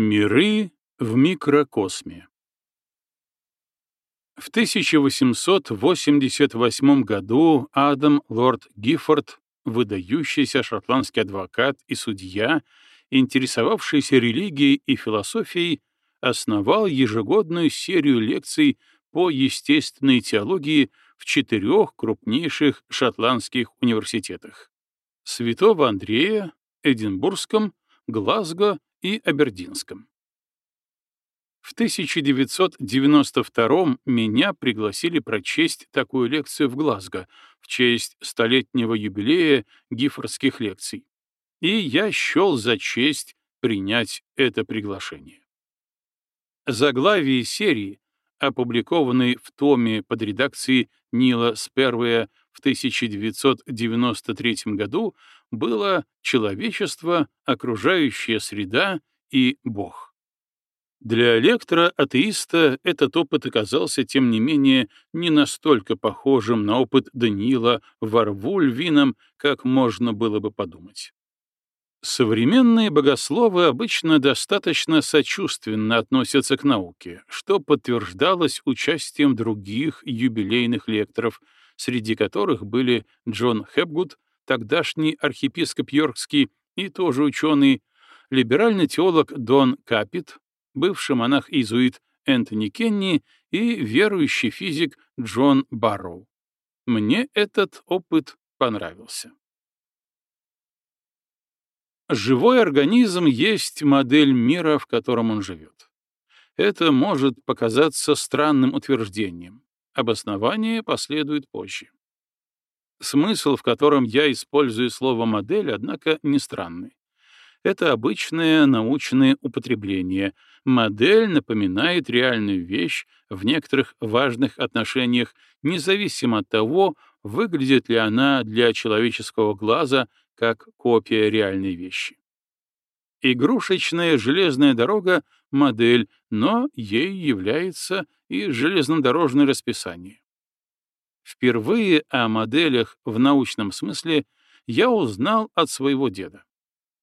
Миры в микрокосме В 1888 году Адам Лорд Гиффорд, выдающийся шотландский адвокат и судья, интересовавшийся религией и философией, основал ежегодную серию лекций по естественной теологии в четырех крупнейших шотландских университетах — Святого Андрея, Эдинбургском, Глазго и Абердинском. В 1992 меня пригласили прочесть такую лекцию в Глазго в честь столетнего юбилея гифордских лекций, и я счел за честь принять это приглашение. Заглавие серии, опубликованной в томе под редакцией Нила Спервея в 1993 году, было «Человечество, окружающая среда и Бог». Для лектора-атеиста этот опыт оказался, тем не менее, не настолько похожим на опыт Даниила Варвульвином, как можно было бы подумать. Современные богословы обычно достаточно сочувственно относятся к науке, что подтверждалось участием других юбилейных лекторов, среди которых были Джон Хепгуд, тогдашний архиепископ Йоркский и тоже ученый, либеральный теолог Дон Капит, бывший монах-иезуит Энтони Кенни и верующий физик Джон Барроу. Мне этот опыт понравился. Живой организм есть модель мира, в котором он живет. Это может показаться странным утверждением. Обоснование последует позже. Смысл, в котором я использую слово «модель», однако, не странный. Это обычное научное употребление. Модель напоминает реальную вещь в некоторых важных отношениях, независимо от того, выглядит ли она для человеческого глаза как копия реальной вещи. Игрушечная железная дорога — модель, но ей является и железнодорожное расписание. Впервые о моделях в научном смысле я узнал от своего деда.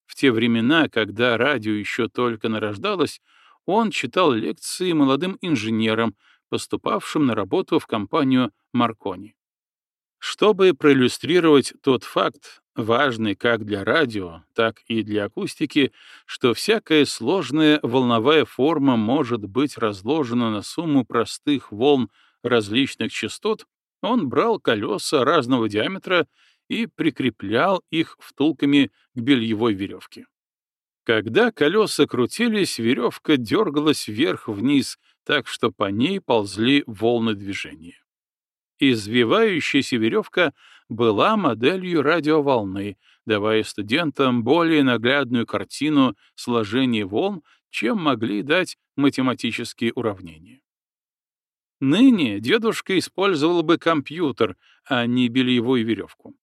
В те времена, когда радио еще только нарождалось, он читал лекции молодым инженерам, поступавшим на работу в компанию Маркони. Чтобы проиллюстрировать тот факт, важный как для радио, так и для акустики, что всякая сложная волновая форма может быть разложена на сумму простых волн различных частот, он брал колеса разного диаметра и прикреплял их втулками к бельевой веревке. Когда колеса крутились, веревка дергалась вверх-вниз, так что по ней ползли волны движения. Извивающаяся веревка была моделью радиоволны, давая студентам более наглядную картину сложения волн, чем могли дать математические уравнения. Ныне дедушка использовал бы компьютер, а не бельевую веревку.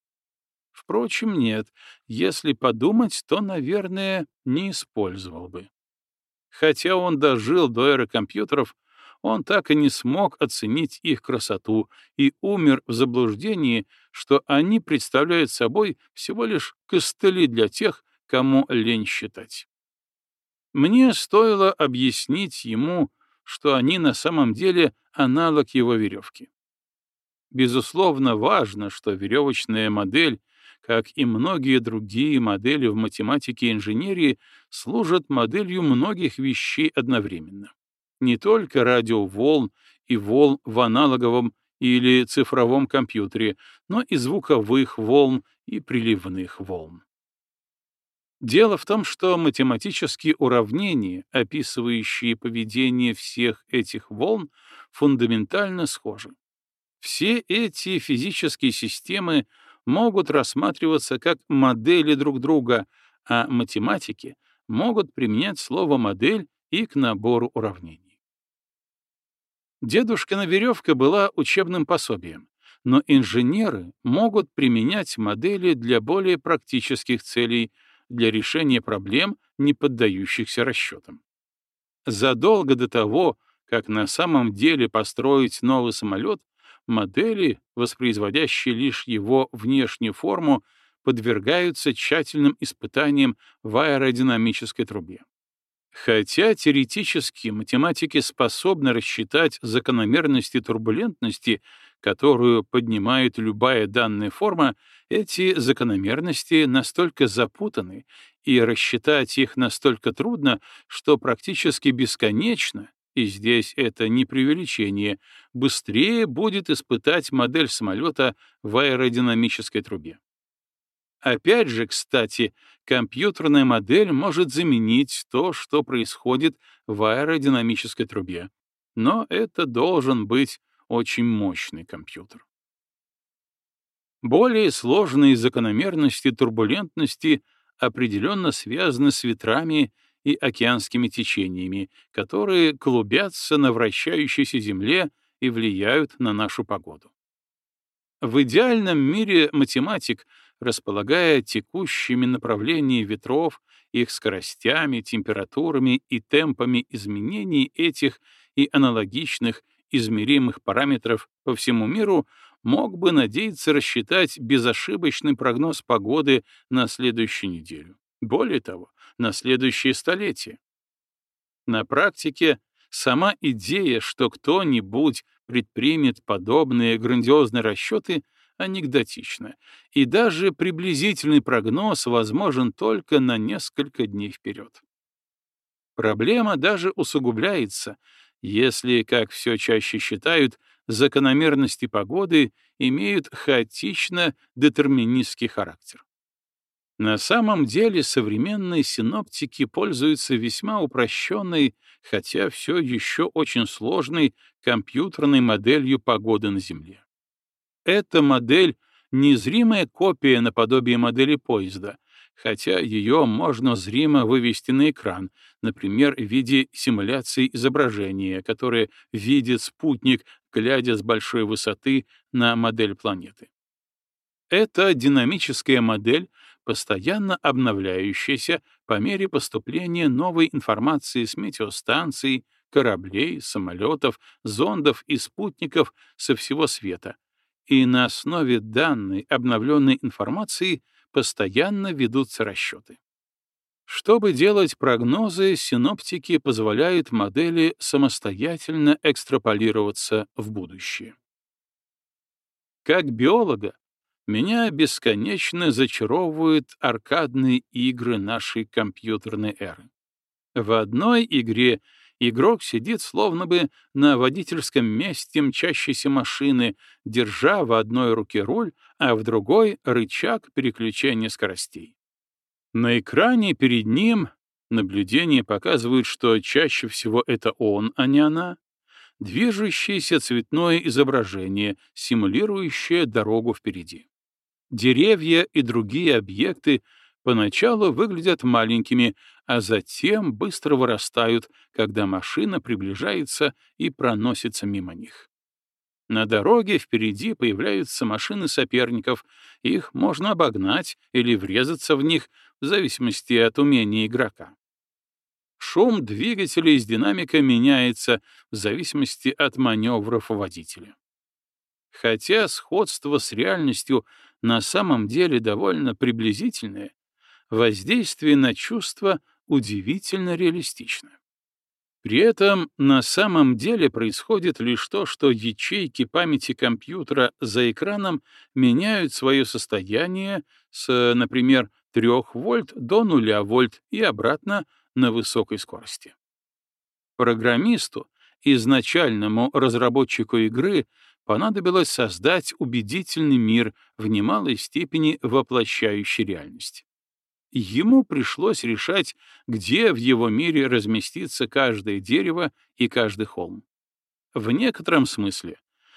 Впрочем, нет, если подумать, то, наверное, не использовал бы. Хотя он дожил до эры компьютеров, он так и не смог оценить их красоту и умер в заблуждении, что они представляют собой всего лишь костыли для тех, кому лень считать. Мне стоило объяснить ему, что они на самом деле аналог его веревки. Безусловно, важно, что веревочная модель, как и многие другие модели в математике и инженерии, служат моделью многих вещей одновременно. Не только радиоволн и волн в аналоговом или цифровом компьютере, но и звуковых волн и приливных волн. Дело в том, что математические уравнения, описывающие поведение всех этих волн, фундаментально схожи. Все эти физические системы могут рассматриваться как модели друг друга, а математики могут применять слово «модель» и к набору уравнений. Дедушкина веревка была учебным пособием, но инженеры могут применять модели для более практических целей — для решения проблем, не поддающихся расчетам. Задолго до того, как на самом деле построить новый самолет, модели, воспроизводящие лишь его внешнюю форму, подвергаются тщательным испытаниям в аэродинамической трубе. Хотя теоретически математики способны рассчитать закономерности турбулентности, которую поднимает любая данная форма, эти закономерности настолько запутаны, и рассчитать их настолько трудно, что практически бесконечно, и здесь это не преувеличение, быстрее будет испытать модель самолета в аэродинамической трубе. Опять же, кстати, компьютерная модель может заменить то, что происходит в аэродинамической трубе. Но это должен быть очень мощный компьютер. Более сложные закономерности турбулентности определенно связаны с ветрами и океанскими течениями, которые клубятся на вращающейся Земле и влияют на нашу погоду. В идеальном мире математик располагая текущими направлениями ветров, их скоростями, температурами и темпами изменений этих и аналогичных измеримых параметров по всему миру, мог бы надеяться рассчитать безошибочный прогноз погоды на следующую неделю. Более того, на следующее столетие. На практике сама идея, что кто-нибудь предпримет подобные грандиозные расчеты, анекдотично, и даже приблизительный прогноз возможен только на несколько дней вперед. Проблема даже усугубляется, если, как все чаще считают, закономерности погоды имеют хаотично-детерминистский характер. На самом деле современные синоптики пользуются весьма упрощенной, хотя все еще очень сложной компьютерной моделью погоды на Земле. Эта модель — незримая копия наподобие модели поезда, хотя ее можно зримо вывести на экран, например, в виде симуляции изображения, которое видит спутник, глядя с большой высоты на модель планеты. Это динамическая модель, постоянно обновляющаяся по мере поступления новой информации с метеостанций, кораблей, самолетов, зондов и спутников со всего света, и на основе данной обновленной информации постоянно ведутся расчеты. Чтобы делать прогнозы, синоптики позволяют модели самостоятельно экстраполироваться в будущее. Как биолога, меня бесконечно зачаровывают аркадные игры нашей компьютерной эры. В одной игре Игрок сидит словно бы на водительском месте мчащейся машины, держа в одной руке руль, а в другой — рычаг переключения скоростей. На экране перед ним наблюдения показывают, что чаще всего это он, а не она, движущееся цветное изображение, симулирующее дорогу впереди. Деревья и другие объекты поначалу выглядят маленькими, а затем быстро вырастают, когда машина приближается и проносится мимо них. На дороге впереди появляются машины соперников, их можно обогнать или врезаться в них в зависимости от умения игрока. Шум двигателя из динамика меняется в зависимости от маневров водителя. Хотя сходство с реальностью на самом деле довольно приблизительное, воздействие на чувства удивительно реалистично. При этом на самом деле происходит лишь то, что ячейки памяти компьютера за экраном меняют свое состояние с, например, 3 вольт до 0 вольт и обратно на высокой скорости. Программисту, изначальному разработчику игры, понадобилось создать убедительный мир в немалой степени воплощающий реальность. Ему пришлось решать, где в его мире разместится каждое дерево и каждый холм. В некотором смысле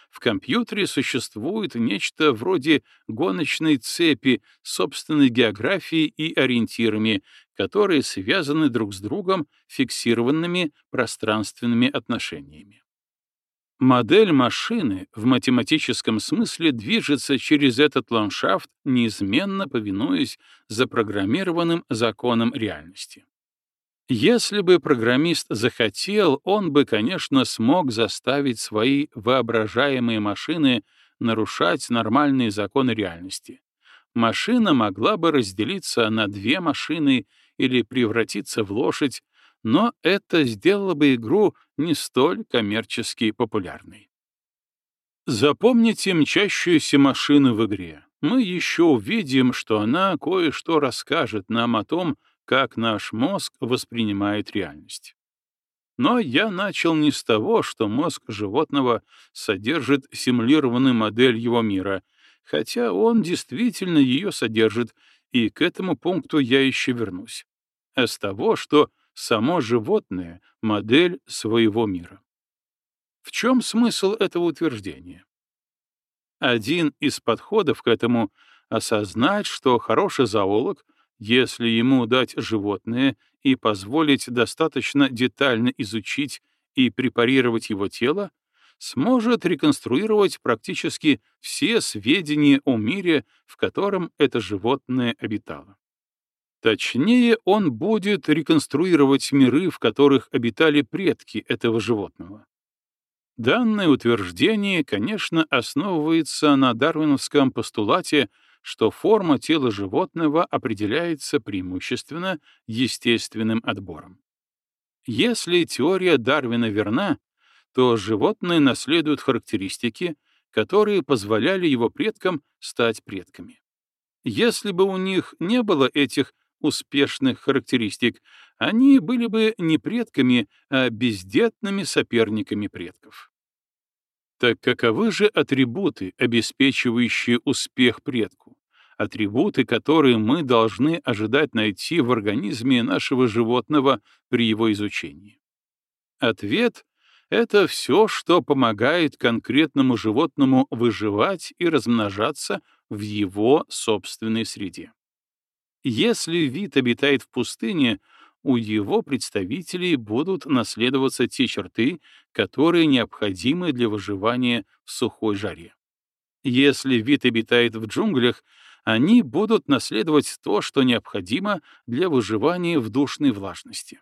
в компьютере существует нечто вроде гоночной цепи собственной географией и ориентирами, которые связаны друг с другом фиксированными пространственными отношениями. Модель машины в математическом смысле движется через этот ландшафт, неизменно повинуясь запрограммированным законам реальности. Если бы программист захотел, он бы, конечно, смог заставить свои воображаемые машины нарушать нормальные законы реальности. Машина могла бы разделиться на две машины или превратиться в лошадь, но это сделало бы игру не столь коммерчески популярной. Запомните мчащуюся машину в игре. Мы еще увидим, что она кое-что расскажет нам о том, как наш мозг воспринимает реальность. Но я начал не с того, что мозг животного содержит симулированную модель его мира, хотя он действительно ее содержит, и к этому пункту я еще вернусь, а с того, что само животное — модель своего мира. В чем смысл этого утверждения? Один из подходов к этому — осознать, что хороший зоолог, если ему дать животное и позволить достаточно детально изучить и препарировать его тело, сможет реконструировать практически все сведения о мире, в котором это животное обитало. Точнее, он будет реконструировать миры, в которых обитали предки этого животного. Данное утверждение, конечно, основывается на дарвиновском постулате, что форма тела животного определяется преимущественно естественным отбором. Если теория Дарвина верна, то животное наследует характеристики, которые позволяли его предкам стать предками. Если бы у них не было этих успешных характеристик, они были бы не предками, а бездетными соперниками предков. Так каковы же атрибуты, обеспечивающие успех предку? Атрибуты, которые мы должны ожидать найти в организме нашего животного при его изучении. Ответ — это все, что помогает конкретному животному выживать и размножаться в его собственной среде. Если вид обитает в пустыне, у его представителей будут наследоваться те черты, которые необходимы для выживания в сухой жаре. Если вид обитает в джунглях, они будут наследовать то, что необходимо для выживания в душной влажности.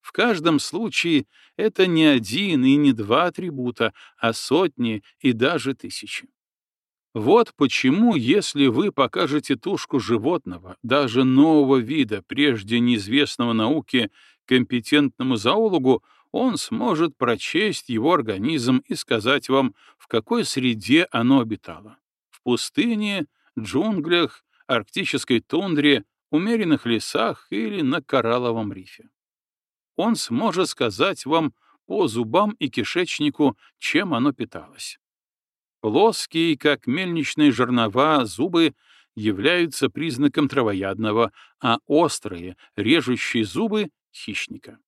В каждом случае это не один и не два атрибута, а сотни и даже тысячи. Вот почему, если вы покажете тушку животного, даже нового вида, прежде неизвестного науке, компетентному зоологу, он сможет прочесть его организм и сказать вам, в какой среде оно обитало. В пустыне, джунглях, арктической тундре, умеренных лесах или на коралловом рифе. Он сможет сказать вам по зубам и кишечнику, чем оно питалось. Плоские, как мельничные жернова, зубы являются признаком травоядного, а острые, режущие зубы — хищника.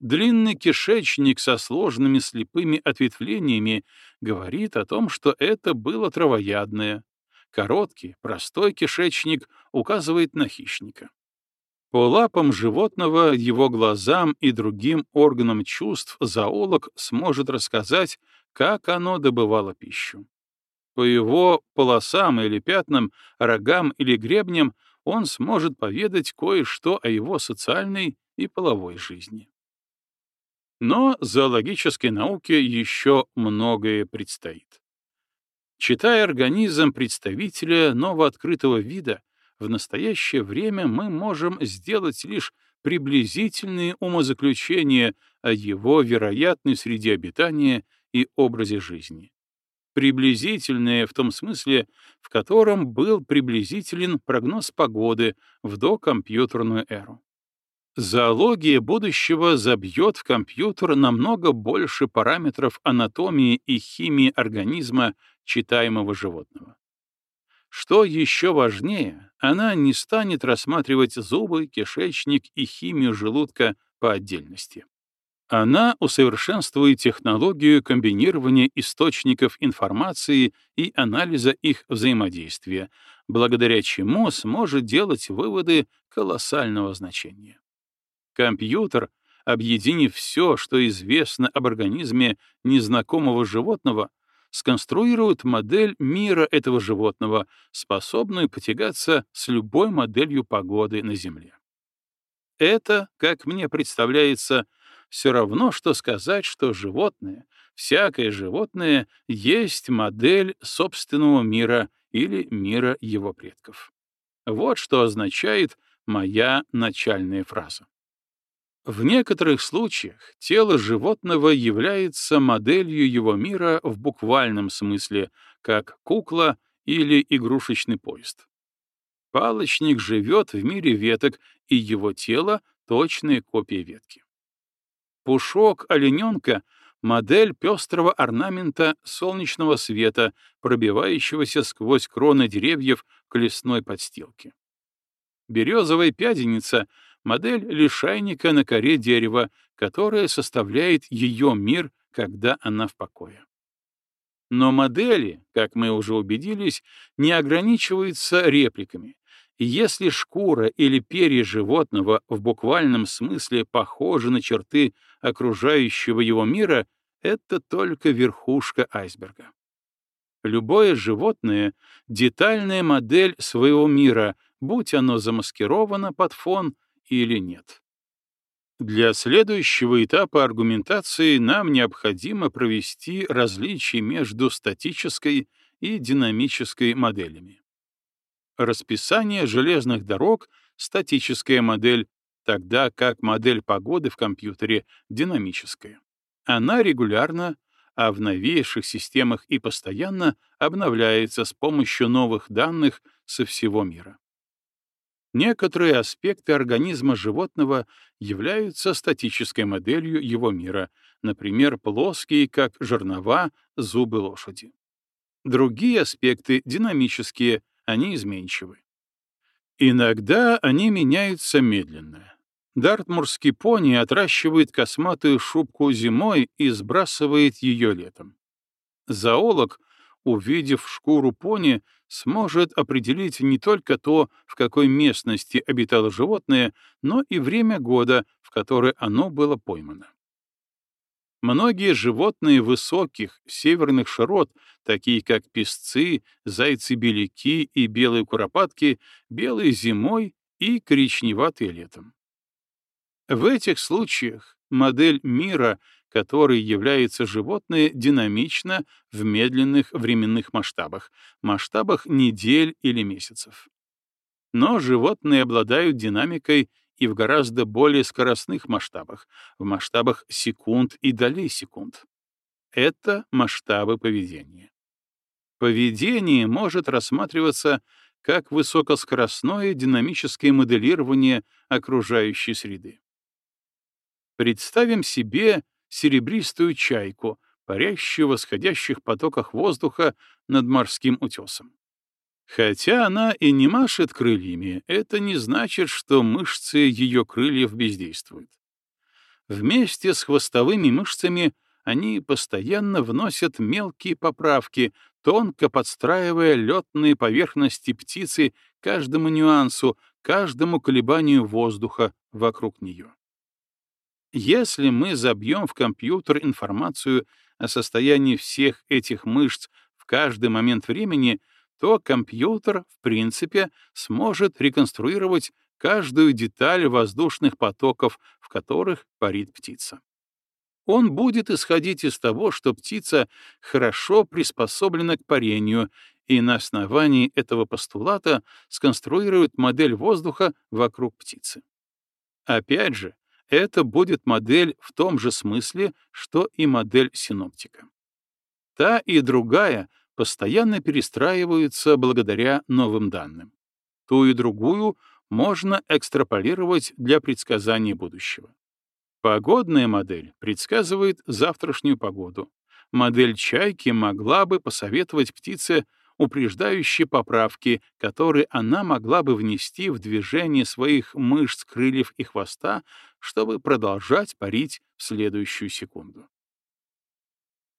Длинный кишечник со сложными слепыми ответвлениями говорит о том, что это было травоядное. Короткий, простой кишечник указывает на хищника. По лапам животного, его глазам и другим органам чувств зоолог сможет рассказать, как оно добывало пищу. По его полосам или пятнам, рогам или гребням он сможет поведать кое-что о его социальной и половой жизни. Но зоологической науке еще многое предстоит. Читая организм представителя новооткрытого вида, в настоящее время мы можем сделать лишь приблизительные умозаключения о его вероятной среде обитания и образе жизни. Приблизительное в том смысле, в котором был приблизителен прогноз погоды в докомпьютерную эру. Зоология будущего забьет в компьютер намного больше параметров анатомии и химии организма читаемого животного. Что еще важнее, она не станет рассматривать зубы, кишечник и химию желудка по отдельности. Она усовершенствует технологию комбинирования источников информации и анализа их взаимодействия, благодаря чему сможет делать выводы колоссального значения. Компьютер, объединив все, что известно об организме незнакомого животного, сконструирует модель мира этого животного, способную потягаться с любой моделью погоды на Земле. Это, как мне представляется, все равно, что сказать, что животное, всякое животное, есть модель собственного мира или мира его предков. Вот что означает моя начальная фраза. В некоторых случаях тело животного является моделью его мира в буквальном смысле, как кукла или игрушечный поезд. Палочник живет в мире веток, и его тело — точная копия ветки. Пушок олененка — модель пестрого орнамента солнечного света, пробивающегося сквозь кроны деревьев к лесной подстилке. Березовая пяденица — модель лишайника на коре дерева, которая составляет ее мир, когда она в покое. Но модели, как мы уже убедились, не ограничиваются репликами. Если шкура или перья животного в буквальном смысле похожи на черты окружающего его мира, это только верхушка айсберга. Любое животное — детальная модель своего мира, будь оно замаскировано под фон или нет. Для следующего этапа аргументации нам необходимо провести различие между статической и динамической моделями. Расписание железных дорог — статическая модель, тогда как модель погоды в компьютере — динамическая. Она регулярно, а в новейших системах и постоянно обновляется с помощью новых данных со всего мира. Некоторые аспекты организма животного являются статической моделью его мира, например, плоские, как жернова, зубы лошади. Другие аспекты динамические, они изменчивы. Иногда они меняются медленно. Дартмурский пони отращивает косматую шубку зимой и сбрасывает ее летом. Зоолог, увидев шкуру пони, сможет определить не только то, в какой местности обитало животное, но и время года, в которое оно было поймано. Многие животные высоких северных широт, такие как песцы, зайцы-беляки и белые куропатки, белые зимой и коричневатые летом. В этих случаях модель мира которой является животное, динамично в медленных временных масштабах, масштабах недель или месяцев. Но животные обладают динамикой и в гораздо более скоростных масштабах, в масштабах секунд и долей секунд. Это масштабы поведения. Поведение может рассматриваться как высокоскоростное динамическое моделирование окружающей среды. Представим себе серебристую чайку, парящую в восходящих потоках воздуха над морским утесом. Хотя она и не машет крыльями, это не значит, что мышцы ее крыльев бездействуют. Вместе с хвостовыми мышцами они постоянно вносят мелкие поправки, тонко подстраивая летные поверхности птицы каждому нюансу, каждому колебанию воздуха вокруг нее. Если мы забьем в компьютер информацию о состоянии всех этих мышц в каждый момент времени, то компьютер, в принципе, сможет реконструировать каждую деталь воздушных потоков, в которых парит птица. Он будет исходить из того, что птица хорошо приспособлена к парению, и на основании этого постулата сконструирует модель воздуха вокруг птицы. Опять же, это будет модель в том же смысле, что и модель синоптика. Та и другая постоянно перестраиваются благодаря новым данным. Ту и другую можно экстраполировать для предсказания будущего. Погодная модель предсказывает завтрашнюю погоду. Модель чайки могла бы посоветовать птице упреждающие поправки, которые она могла бы внести в движение своих мышц крыльев и хвоста, чтобы продолжать парить в следующую секунду.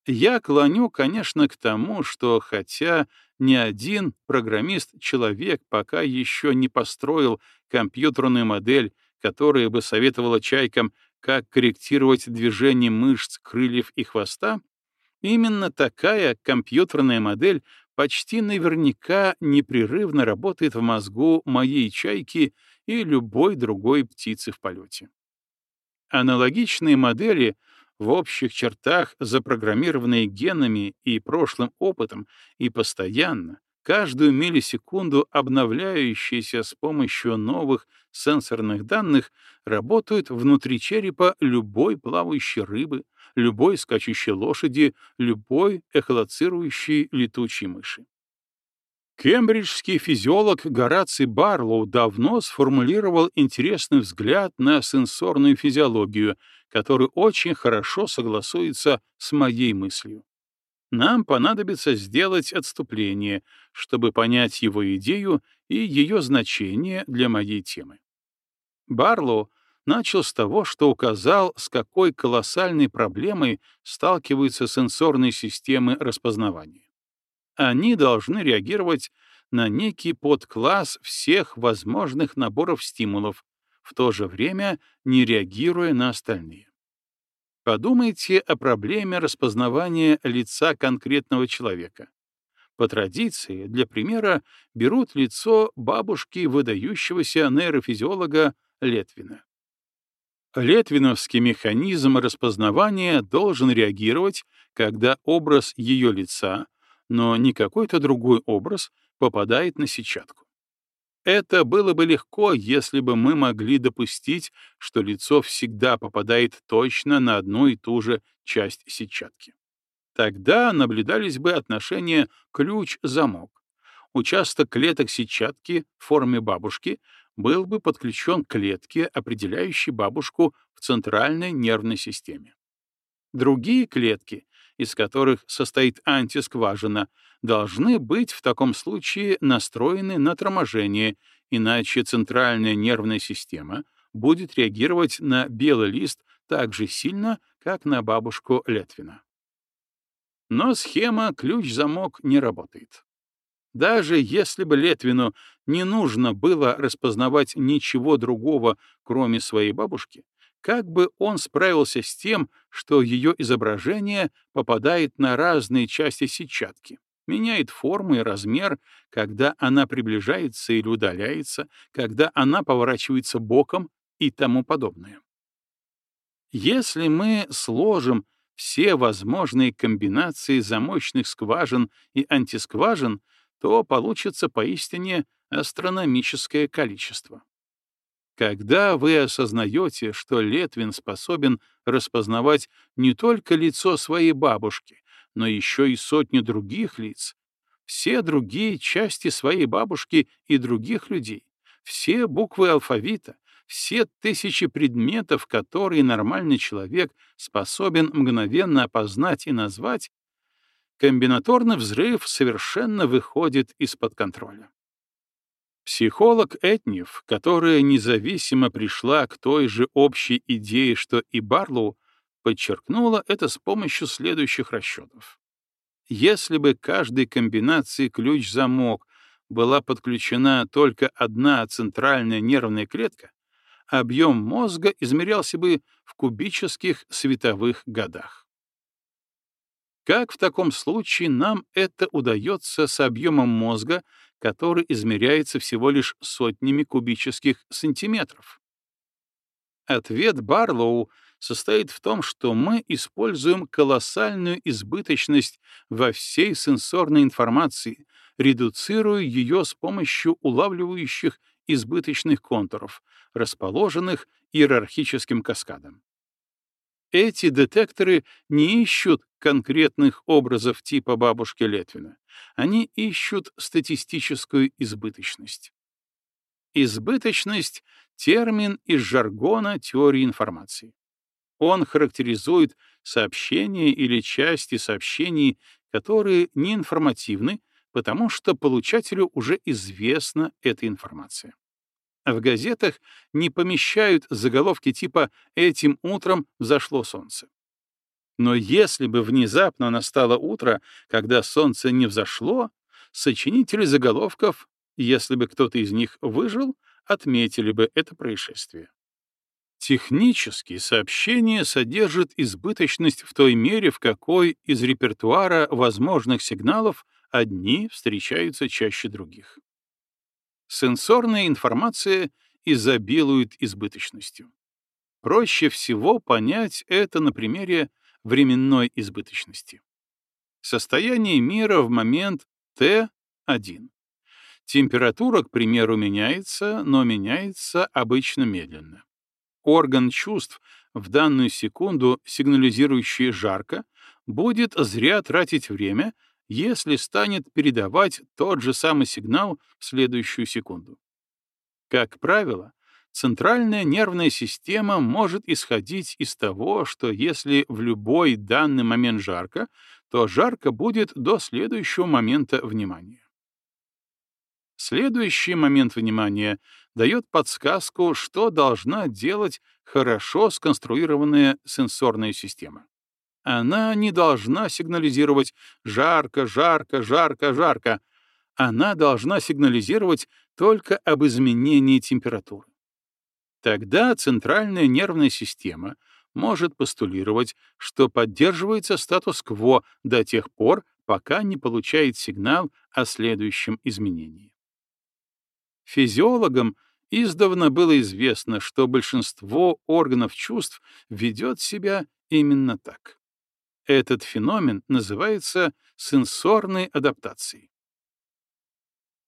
Я клоню, конечно, к тому, что хотя ни один программист-человек пока еще не построил компьютерную модель, которая бы советовала чайкам, как корректировать движение мышц крыльев и хвоста, именно такая компьютерная модель почти наверняка непрерывно работает в мозгу моей чайки и любой другой птицы в полете. Аналогичные модели, в общих чертах запрограммированные генами и прошлым опытом и постоянно, каждую миллисекунду обновляющиеся с помощью новых сенсорных данных, работают внутри черепа любой плавающей рыбы, любой скачущей лошади, любой эхолоцирующей летучей мыши. Кембриджский физиолог Гораций Барлоу давно сформулировал интересный взгляд на сенсорную физиологию, который очень хорошо согласуется с моей мыслью. Нам понадобится сделать отступление, чтобы понять его идею и ее значение для моей темы. Барлоу начал с того, что указал, с какой колоссальной проблемой сталкиваются сенсорные системы распознавания. Они должны реагировать на некий подкласс всех возможных наборов стимулов, в то же время не реагируя на остальные. Подумайте о проблеме распознавания лица конкретного человека. По традиции, для примера, берут лицо бабушки выдающегося нейрофизиолога Летвина. Летвиновский механизм распознавания должен реагировать, когда образ ее лица, но не какой-то другой образ, попадает на сетчатку. Это было бы легко, если бы мы могли допустить, что лицо всегда попадает точно на одну и ту же часть сетчатки. Тогда наблюдались бы отношения ключ-замок. Участок клеток сетчатки в форме бабушки был бы подключен к клетке, определяющей бабушку в центральной нервной системе. Другие клетки, из которых состоит антискважина, должны быть в таком случае настроены на торможение, иначе центральная нервная система будет реагировать на белый лист так же сильно, как на бабушку Летвина. Но схема ключ-замок не работает. Даже если бы Летвину не нужно было распознавать ничего другого, кроме своей бабушки, как бы он справился с тем, что ее изображение попадает на разные части сетчатки, меняет форму и размер, когда она приближается или удаляется, когда она поворачивается боком и тому подобное. Если мы сложим все возможные комбинации замочных скважин и антискважин, то получится поистине астрономическое количество. Когда вы осознаете, что Летвин способен распознавать не только лицо своей бабушки, но еще и сотни других лиц, все другие части своей бабушки и других людей, все буквы алфавита, все тысячи предметов, которые нормальный человек способен мгновенно опознать и назвать, комбинаторный взрыв совершенно выходит из-под контроля. Психолог Этнев, которая независимо пришла к той же общей идее, что и Барлоу, подчеркнула это с помощью следующих расчетов. Если бы каждой комбинации ключ-замок была подключена только одна центральная нервная клетка, объем мозга измерялся бы в кубических световых годах. Как в таком случае нам это удается с объемом мозга, который измеряется всего лишь сотнями кубических сантиметров? Ответ Барлоу состоит в том, что мы используем колоссальную избыточность во всей сенсорной информации, редуцируя ее с помощью улавливающих избыточных контуров, расположенных иерархическим каскадом. Эти детекторы не ищут конкретных образов типа бабушки Летвина. Они ищут статистическую избыточность. Избыточность — термин из жаргона теории информации. Он характеризует сообщения или части сообщений, которые не информативны, потому что получателю уже известна эта информация. В газетах не помещают заголовки типа «Этим утром взошло солнце». Но если бы внезапно настало утро, когда солнце не взошло, сочинители заголовков, если бы кто-то из них выжил, отметили бы это происшествие. Технически сообщение содержит избыточность в той мере, в какой из репертуара возможных сигналов одни встречаются чаще других. Сенсорная информация изобилует избыточностью. Проще всего понять это на примере временной избыточности. Состояние мира в момент T 1. Температура, к примеру, меняется, но меняется обычно медленно. Орган чувств, в данную секунду сигнализирующий жарко, будет зря тратить время, если станет передавать тот же самый сигнал в следующую секунду. Как правило, центральная нервная система может исходить из того, что если в любой данный момент жарко, то жарко будет до следующего момента внимания. Следующий момент внимания дает подсказку, что должна делать хорошо сконструированная сенсорная система. Она не должна сигнализировать «жарко, жарко, жарко, жарко». Она должна сигнализировать только об изменении температуры. Тогда центральная нервная система может постулировать, что поддерживается статус-кво до тех пор, пока не получает сигнал о следующем изменении. Физиологам издавна было известно, что большинство органов чувств ведет себя именно так. Этот феномен называется сенсорной адаптацией.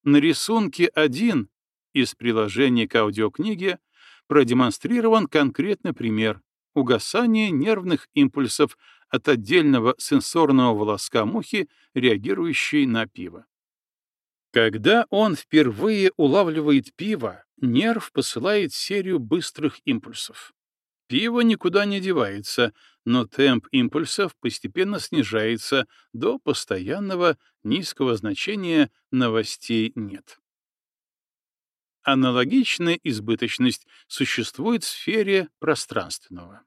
На рисунке 1 из приложения к аудиокниге продемонстрирован конкретный пример угасания нервных импульсов от отдельного сенсорного волоска мухи, реагирующей на пиво. Когда он впервые улавливает пиво, нерв посылает серию быстрых импульсов. Пиво никуда не девается, но темп импульсов постепенно снижается до постоянного низкого значения новостей нет. Аналогичная избыточность существует в сфере пространственного.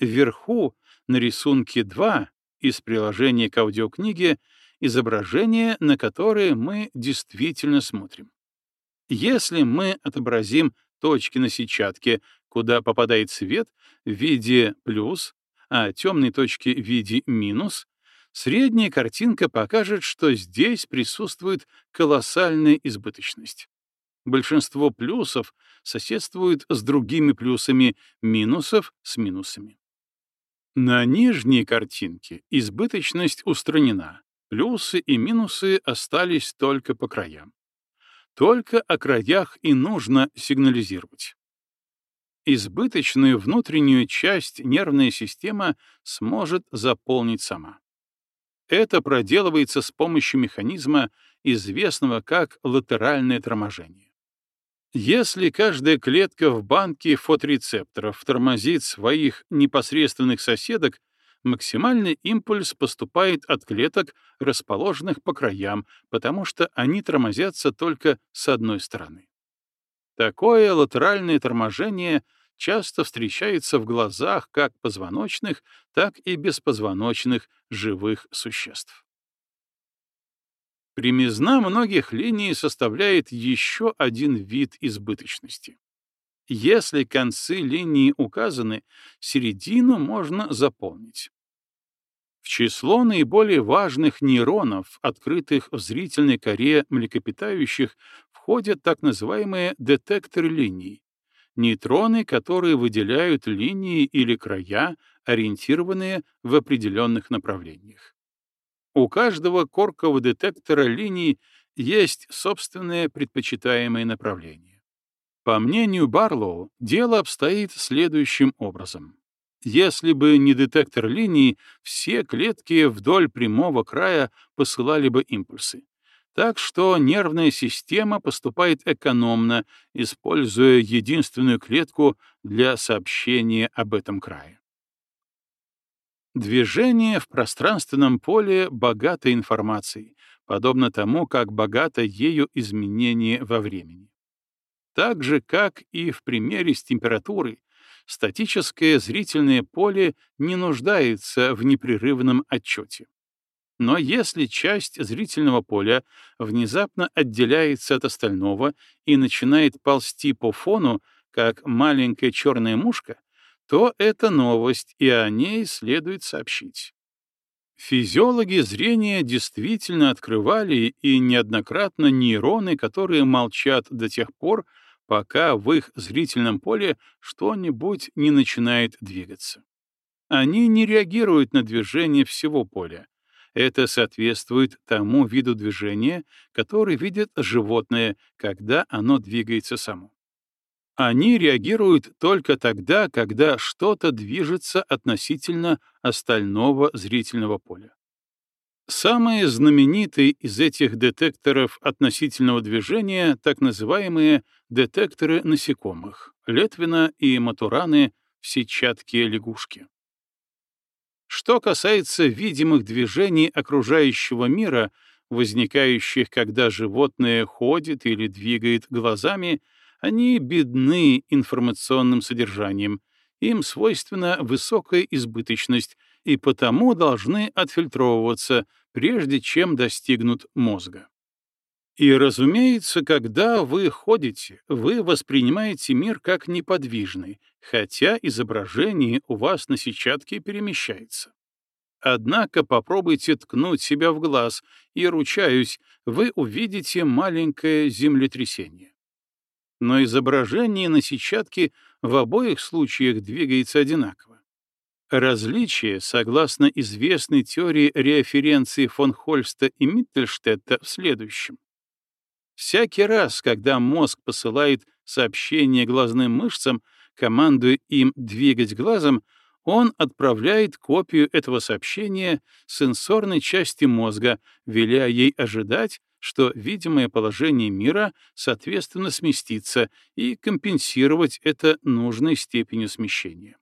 Вверху, на рисунке 2 из приложения к аудиокниге, изображение, на которое мы действительно смотрим. Если мы отобразим точки на сетчатке, куда попадает свет, в виде плюс, а темные точки в виде минус, средняя картинка покажет, что здесь присутствует колоссальная избыточность. Большинство плюсов соседствуют с другими плюсами, минусов с минусами. На нижней картинке избыточность устранена, плюсы и минусы остались только по краям. Только о краях и нужно сигнализировать. Избыточную внутреннюю часть нервная система сможет заполнить сама. Это проделывается с помощью механизма, известного как латеральное торможение. Если каждая клетка в банке фоторецепторов тормозит своих непосредственных соседок, максимальный импульс поступает от клеток, расположенных по краям, потому что они тормозятся только с одной стороны. Такое латеральное торможение часто встречается в глазах как позвоночных, так и беспозвоночных живых существ. Примизна многих линий составляет еще один вид избыточности. Если концы линии указаны, середину можно заполнить. В число наиболее важных нейронов, открытых в зрительной коре млекопитающих, входят так называемые детекторы линий, нейтроны, которые выделяют линии или края, ориентированные в определенных направлениях. У каждого коркового детектора линий есть собственное предпочитаемое направление. По мнению Барлоу, дело обстоит следующим образом. Если бы не детектор линий, все клетки вдоль прямого края посылали бы импульсы. Так что нервная система поступает экономно, используя единственную клетку для сообщения об этом крае. Движение в пространственном поле богато информацией, подобно тому, как богато ею изменение во времени. Так же, как и в примере с температурой, статическое зрительное поле не нуждается в непрерывном отчете. Но если часть зрительного поля внезапно отделяется от остального и начинает ползти по фону, как маленькая черная мушка, то это новость, и о ней следует сообщить. Физиологи зрения действительно открывали и неоднократно нейроны, которые молчат до тех пор, пока в их зрительном поле что-нибудь не начинает двигаться. Они не реагируют на движение всего поля. Это соответствует тому виду движения, который видит животное, когда оно двигается само. Они реагируют только тогда, когда что-то движется относительно остального зрительного поля. Самые знаменитые из этих детекторов относительного движения — так называемые детекторы насекомых — Летвина и Матураны в сетчатке лягушки. Что касается видимых движений окружающего мира, возникающих, когда животное ходит или двигает глазами, они бедны информационным содержанием, им свойственна высокая избыточность и потому должны отфильтровываться, прежде чем достигнут мозга. И, разумеется, когда вы ходите, вы воспринимаете мир как неподвижный, хотя изображение у вас на сетчатке перемещается. Однако попробуйте ткнуть себя в глаз, и, ручаюсь, вы увидите маленькое землетрясение. Но изображение на сетчатке в обоих случаях двигается одинаково. Различие, согласно известной теории референции фон Хольста и Миттельштетта, в следующем. Всякий раз, когда мозг посылает сообщение глазным мышцам, командуя им двигать глазом, он отправляет копию этого сообщения сенсорной части мозга, веля ей ожидать, что видимое положение мира соответственно сместится и компенсировать это нужной степенью смещения.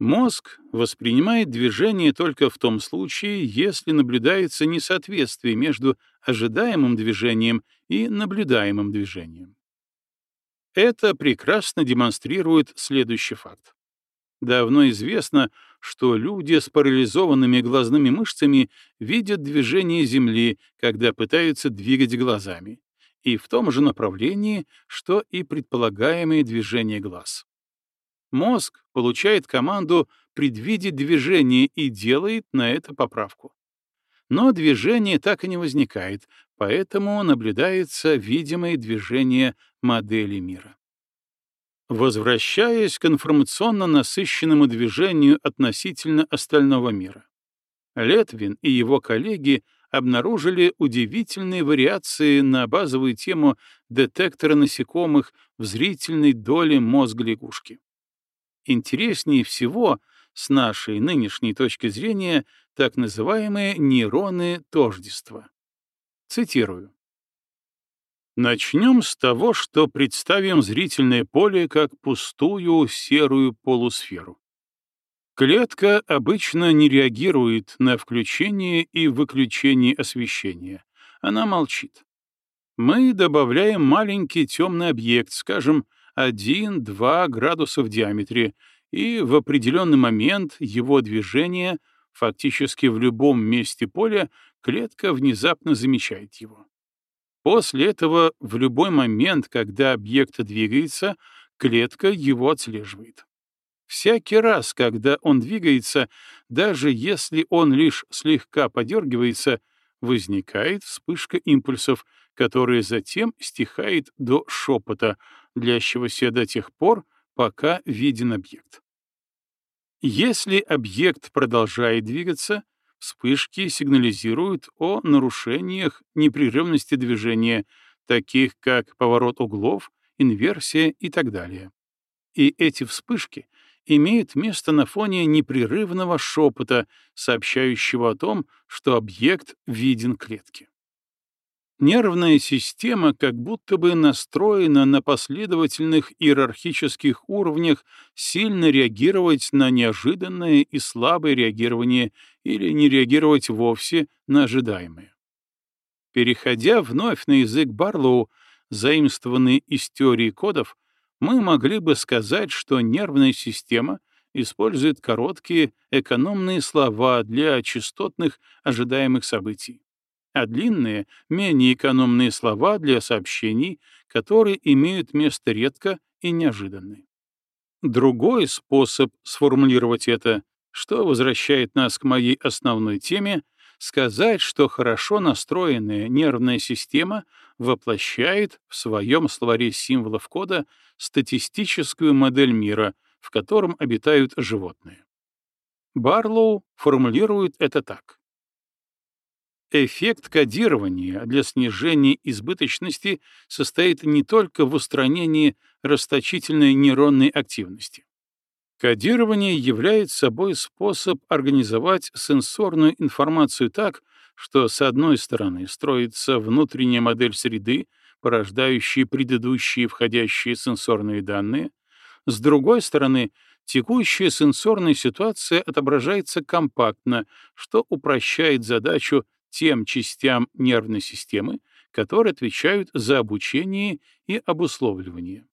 Мозг воспринимает движение только в том случае, если наблюдается несоответствие между ожидаемым движением и наблюдаемым движением. Это прекрасно демонстрирует следующий факт. Давно известно, что люди с парализованными глазными мышцами видят движение Земли, когда пытаются двигать глазами, и в том же направлении, что и предполагаемые движения глаз. Мозг получает команду предвидеть движение и делает на это поправку. Но движение так и не возникает, поэтому наблюдается видимое движение модели мира. Возвращаясь к информационно насыщенному движению относительно остального мира, Летвин и его коллеги обнаружили удивительные вариации на базовую тему детектора насекомых в зрительной доле мозга лягушки. Интереснее всего, с нашей нынешней точки зрения, так называемые нейроны тождества. Цитирую. Начнем с того, что представим зрительное поле как пустую серую полусферу. Клетка обычно не реагирует на включение и выключение освещения. Она молчит. Мы добавляем маленький темный объект, скажем, 1-2 градуса в диаметре, и в определенный момент его движения, фактически в любом месте поля, клетка внезапно замечает его. После этого в любой момент, когда объект двигается, клетка его отслеживает. Всякий раз, когда он двигается, даже если он лишь слегка подергивается, возникает вспышка импульсов, которая затем стихает до шепота, длящегося до тех пор, пока виден объект. Если объект продолжает двигаться, вспышки сигнализируют о нарушениях непрерывности движения, таких как поворот углов, инверсия и так далее. И эти вспышки имеют место на фоне непрерывного шепота, сообщающего о том, что объект виден клетке. Нервная система как будто бы настроена на последовательных иерархических уровнях сильно реагировать на неожиданное и слабое реагирование или не реагировать вовсе на ожидаемое. Переходя вновь на язык Барлоу, заимствованный из теории кодов, мы могли бы сказать, что нервная система использует короткие, экономные слова для частотных ожидаемых событий а длинные, менее экономные слова для сообщений, которые имеют место редко и неожиданно. Другой способ сформулировать это, что возвращает нас к моей основной теме, сказать, что хорошо настроенная нервная система воплощает в своем словаре символов кода статистическую модель мира, в котором обитают животные. Барлоу формулирует это так. Эффект кодирования для снижения избыточности состоит не только в устранении расточительной нейронной активности. Кодирование является собой способ организовать сенсорную информацию так, что, с одной стороны, строится внутренняя модель среды, порождающая предыдущие входящие сенсорные данные, с другой стороны, текущая сенсорная ситуация отображается компактно, что упрощает задачу тем частям нервной системы, которые отвечают за обучение и обусловливание.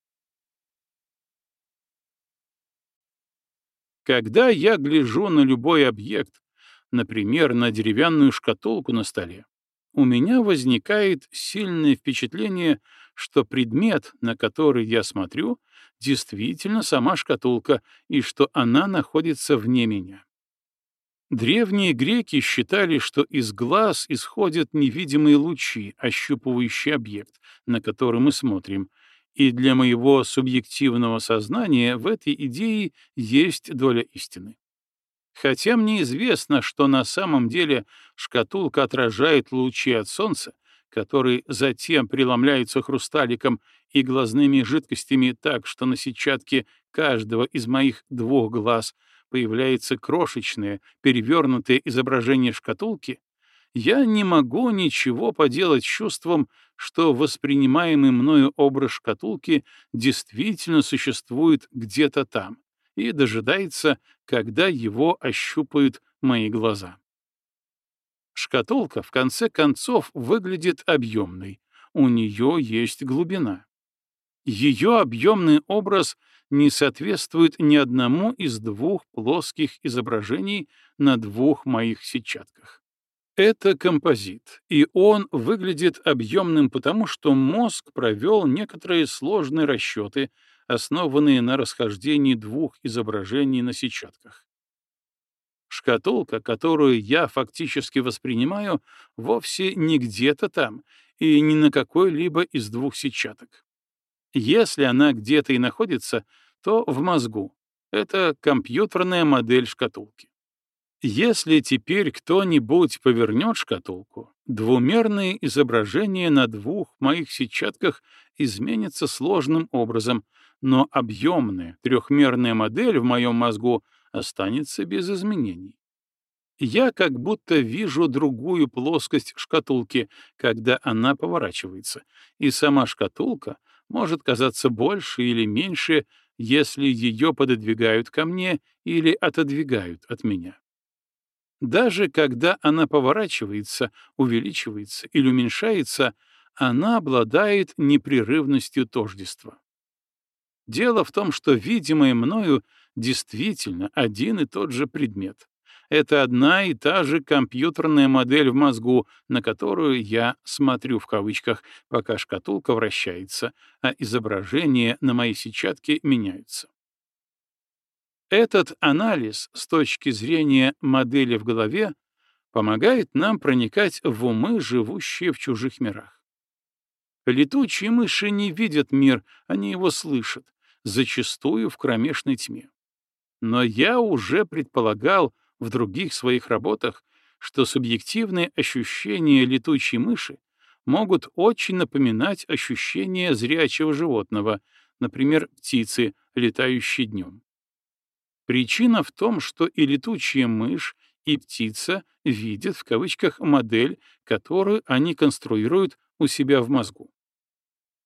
Когда я гляжу на любой объект, например, на деревянную шкатулку на столе, у меня возникает сильное впечатление, что предмет, на который я смотрю, действительно сама шкатулка и что она находится вне меня. Древние греки считали, что из глаз исходят невидимые лучи, ощупывающие объект, на который мы смотрим, и для моего субъективного сознания в этой идее есть доля истины. Хотя мне известно, что на самом деле шкатулка отражает лучи от солнца, которые затем преломляются хрусталиком и глазными жидкостями так, что на сетчатке каждого из моих двух глаз появляется крошечное, перевернутое изображение шкатулки, я не могу ничего поделать с чувством, что воспринимаемый мною образ шкатулки действительно существует где-то там и дожидается, когда его ощупают мои глаза. Шкатулка, в конце концов, выглядит объемной, у нее есть глубина. Ее объемный образ не соответствует ни одному из двух плоских изображений на двух моих сетчатках. Это композит, и он выглядит объемным потому, что мозг провел некоторые сложные расчеты, основанные на расхождении двух изображений на сетчатках. Шкатулка, которую я фактически воспринимаю, вовсе не где-то там и не на какой-либо из двух сетчаток. Если она где-то и находится, то в мозгу. Это компьютерная модель шкатулки. Если теперь кто-нибудь повернет шкатулку, двумерное изображение на двух моих сетчатках изменится сложным образом, но объемная трехмерная модель в моем мозгу останется без изменений. Я как будто вижу другую плоскость шкатулки, когда она поворачивается, и сама шкатулка может казаться больше или меньше, если ее пододвигают ко мне или отодвигают от меня. Даже когда она поворачивается, увеличивается или уменьшается, она обладает непрерывностью тождества. Дело в том, что видимое мною действительно один и тот же предмет. Это одна и та же компьютерная модель в мозгу, на которую я «смотрю» в кавычках, пока шкатулка вращается, а изображения на моей сетчатке меняются. Этот анализ с точки зрения модели в голове помогает нам проникать в умы, живущие в чужих мирах. Летучие мыши не видят мир, они его слышат, зачастую в кромешной тьме. Но я уже предполагал в других своих работах, что субъективные ощущения летучей мыши могут очень напоминать ощущения зрячего животного, например, птицы, летающей днем. Причина в том, что и летучая мышь, и птица видят в кавычках модель, которую они конструируют у себя в мозгу.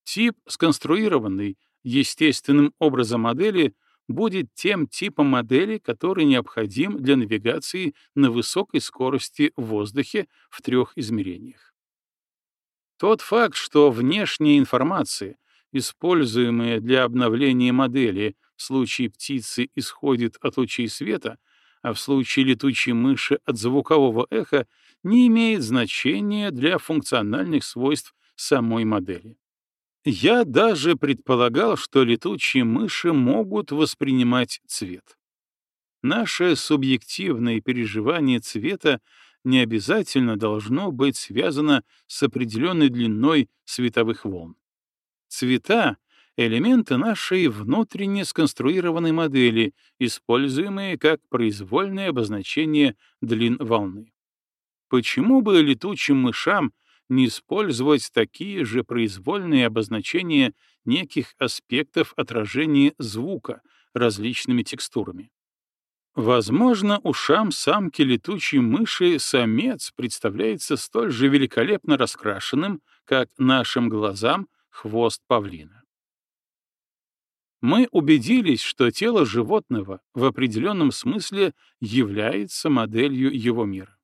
Тип сконструированный естественным образом модели будет тем типом модели, который необходим для навигации на высокой скорости в воздухе в трех измерениях. Тот факт, что внешняя информация, используемая для обновления модели, в случае птицы исходит от лучей света, а в случае летучей мыши от звукового эха, не имеет значения для функциональных свойств самой модели. Я даже предполагал, что летучие мыши могут воспринимать цвет. Наше субъективное переживание цвета не обязательно должно быть связано с определенной длиной световых волн. Цвета элементы нашей внутренне сконструированной модели, используемые как произвольное обозначение длин волны. Почему бы летучим мышам не использовать такие же произвольные обозначения неких аспектов отражения звука различными текстурами? Возможно, ушам самки летучей мыши самец представляется столь же великолепно раскрашенным, как нашим глазам хвост павлина. Мы убедились, что тело животного в определенном смысле является моделью его мира.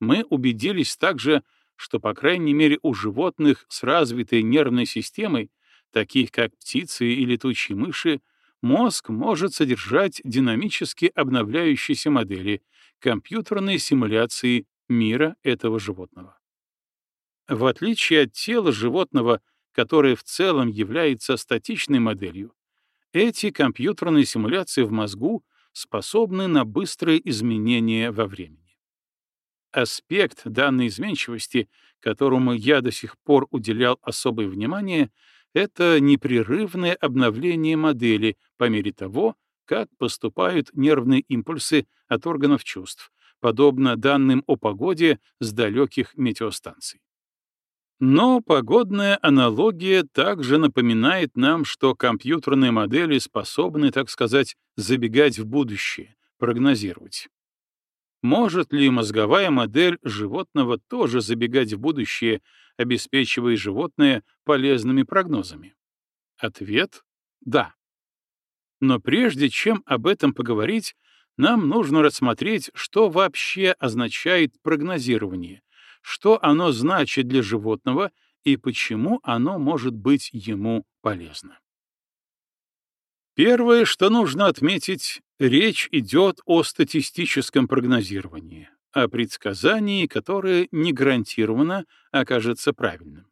Мы убедились также, что, по крайней мере, у животных с развитой нервной системой, таких как птицы и летучие мыши, мозг может содержать динамически обновляющиеся модели, компьютерные симуляции мира этого животного. В отличие от тела животного, которое в целом является статичной моделью, эти компьютерные симуляции в мозгу способны на быстрые изменения во времени. Аспект данной изменчивости, которому я до сих пор уделял особое внимание — это непрерывное обновление модели по мере того, как поступают нервные импульсы от органов чувств, подобно данным о погоде с далеких метеостанций. Но погодная аналогия также напоминает нам, что компьютерные модели способны, так сказать, забегать в будущее, прогнозировать. Может ли мозговая модель животного тоже забегать в будущее, обеспечивая животное полезными прогнозами? Ответ — да. Но прежде чем об этом поговорить, нам нужно рассмотреть, что вообще означает прогнозирование, что оно значит для животного и почему оно может быть ему полезно. Первое, что нужно отметить, речь идет о статистическом прогнозировании, о предсказании, которое не гарантированно окажется правильным.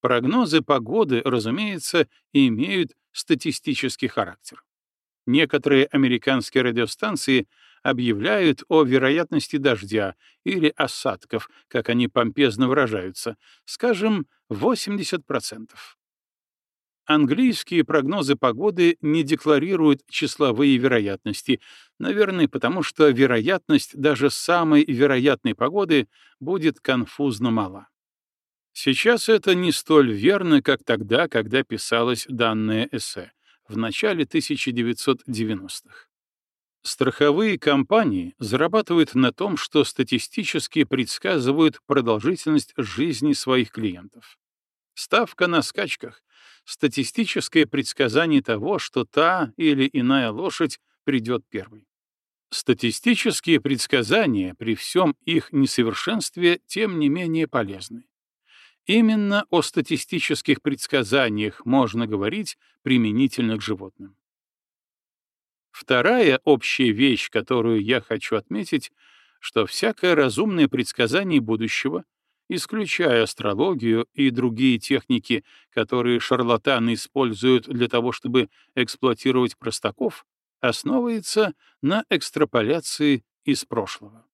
Прогнозы погоды, разумеется, имеют статистический характер. Некоторые американские радиостанции объявляют о вероятности дождя или осадков, как они помпезно выражаются, скажем, 80%. Английские прогнозы погоды не декларируют числовые вероятности, наверное, потому что вероятность даже самой вероятной погоды будет конфузно мала. Сейчас это не столь верно, как тогда, когда писалось данное эссе, в начале 1990-х. Страховые компании зарабатывают на том, что статистически предсказывают продолжительность жизни своих клиентов. Ставка на скачках статистическое предсказание того, что та или иная лошадь придет первой. Статистические предсказания при всем их несовершенстве тем не менее полезны. Именно о статистических предсказаниях можно говорить применительно к животным. Вторая общая вещь, которую я хочу отметить, что всякое разумное предсказание будущего — исключая астрологию и другие техники, которые шарлатаны используют для того, чтобы эксплуатировать простаков, основывается на экстраполяции из прошлого.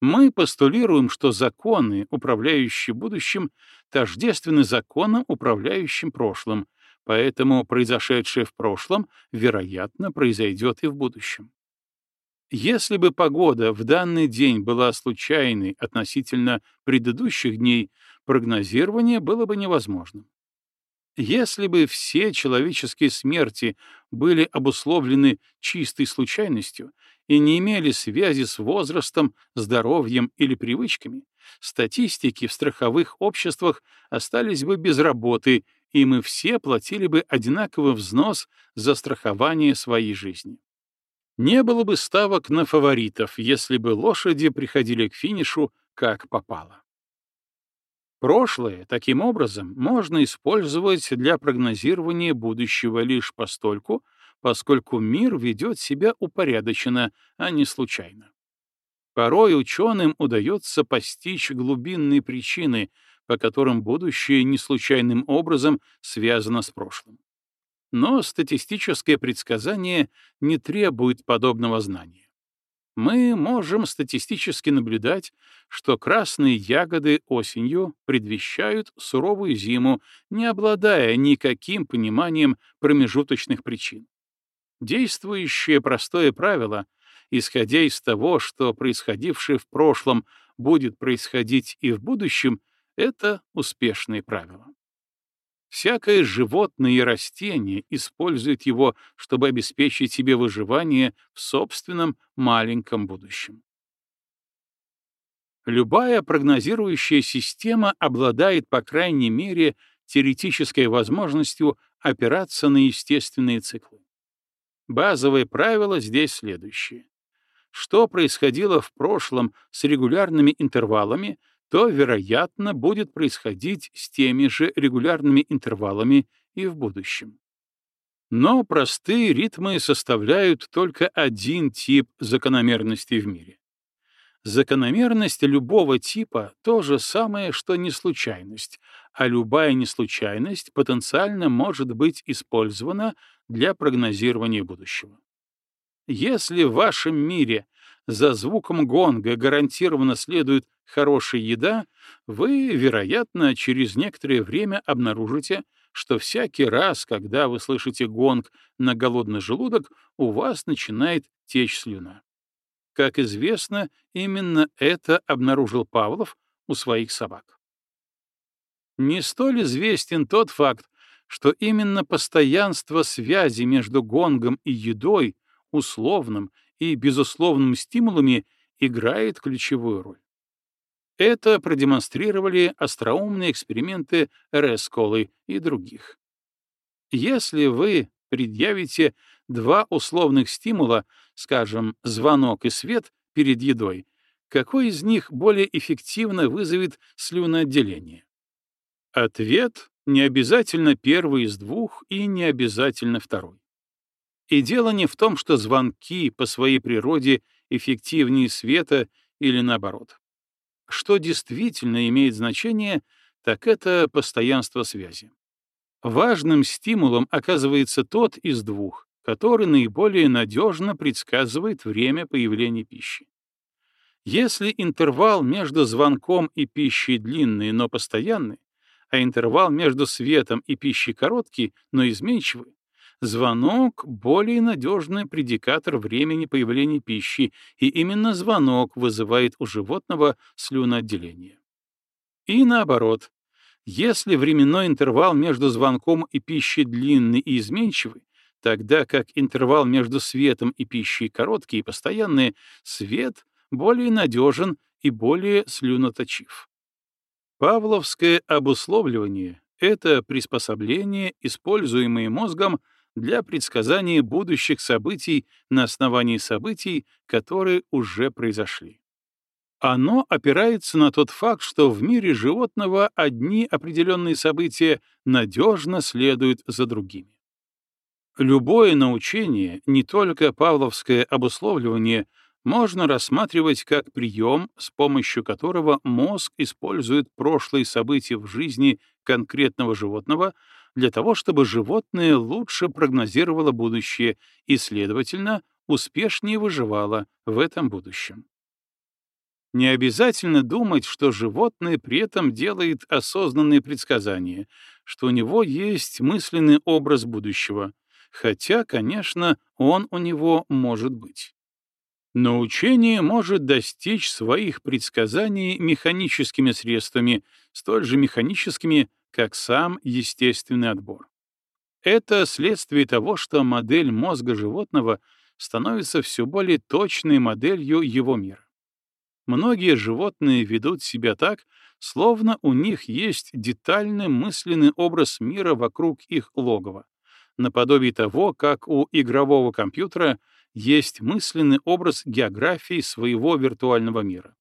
Мы постулируем, что законы, управляющие будущим, тождественны законам, управляющим прошлым, поэтому произошедшее в прошлом, вероятно, произойдет и в будущем. Если бы погода в данный день была случайной относительно предыдущих дней, прогнозирование было бы невозможным. Если бы все человеческие смерти были обусловлены чистой случайностью и не имели связи с возрастом, здоровьем или привычками, статистики в страховых обществах остались бы без работы, и мы все платили бы одинаковый взнос за страхование своей жизни. Не было бы ставок на фаворитов, если бы лошади приходили к финишу как попало. Прошлое, таким образом, можно использовать для прогнозирования будущего лишь постольку, поскольку мир ведет себя упорядоченно, а не случайно. Порой ученым удается постичь глубинные причины, по которым будущее не случайным образом связано с прошлым. Но статистическое предсказание не требует подобного знания. Мы можем статистически наблюдать, что красные ягоды осенью предвещают суровую зиму, не обладая никаким пониманием промежуточных причин. Действующее простое правило исходя из того, что происходившее в прошлом будет происходить и в будущем, это успешные правила. Всякое животное и растение использует его, чтобы обеспечить себе выживание в собственном маленьком будущем. Любая прогнозирующая система обладает, по крайней мере, теоретической возможностью опираться на естественные циклы. Базовое правило здесь следующее. Что происходило в прошлом с регулярными интервалами, то, вероятно, будет происходить с теми же регулярными интервалами и в будущем. Но простые ритмы составляют только один тип закономерностей в мире. Закономерность любого типа — то же самое, что неслучайность, а любая неслучайность потенциально может быть использована для прогнозирования будущего. Если в вашем мире за звуком гонга гарантированно следует хорошая еда, вы, вероятно, через некоторое время обнаружите, что всякий раз, когда вы слышите гонг на голодный желудок, у вас начинает течь слюна. Как известно, именно это обнаружил Павлов у своих собак. Не столь известен тот факт, что именно постоянство связи между гонгом и едой, условным и безусловным стимулами, играет ключевую роль. Это продемонстрировали остроумные эксперименты Ресколы и других. Если вы предъявите два условных стимула, скажем, звонок и свет перед едой, какой из них более эффективно вызовет слюноотделение? Ответ — не обязательно первый из двух и не обязательно второй. И дело не в том, что звонки по своей природе эффективнее света или наоборот. Что действительно имеет значение, так это постоянство связи. Важным стимулом оказывается тот из двух, который наиболее надежно предсказывает время появления пищи. Если интервал между звонком и пищей длинный, но постоянный, а интервал между светом и пищей короткий, но изменчивый, звонок — более надежный предикатор времени появления пищи, и именно звонок вызывает у животного слюноотделение. И наоборот, если временной интервал между звонком и пищей длинный и изменчивый, тогда как интервал между светом и пищей короткий и постоянный, свет более надежен и более слюноточив. Павловское обусловливание — это приспособление, используемое мозгом для предсказания будущих событий на основании событий, которые уже произошли. Оно опирается на тот факт, что в мире животного одни определенные события надежно следуют за другими. Любое научение, не только павловское обусловливание, можно рассматривать как прием, с помощью которого мозг использует прошлые события в жизни конкретного животного для того, чтобы животное лучше прогнозировало будущее и, следовательно, успешнее выживало в этом будущем. Не обязательно думать, что животное при этом делает осознанные предсказания, что у него есть мысленный образ будущего, хотя, конечно, он у него может быть. Но учение может достичь своих предсказаний механическими средствами, столь же механическими, как сам естественный отбор. Это следствие того, что модель мозга животного становится все более точной моделью его мира. Многие животные ведут себя так, словно у них есть детальный мысленный образ мира вокруг их логова, наподобие того, как у игрового компьютера есть мысленный образ географии своего виртуального мира.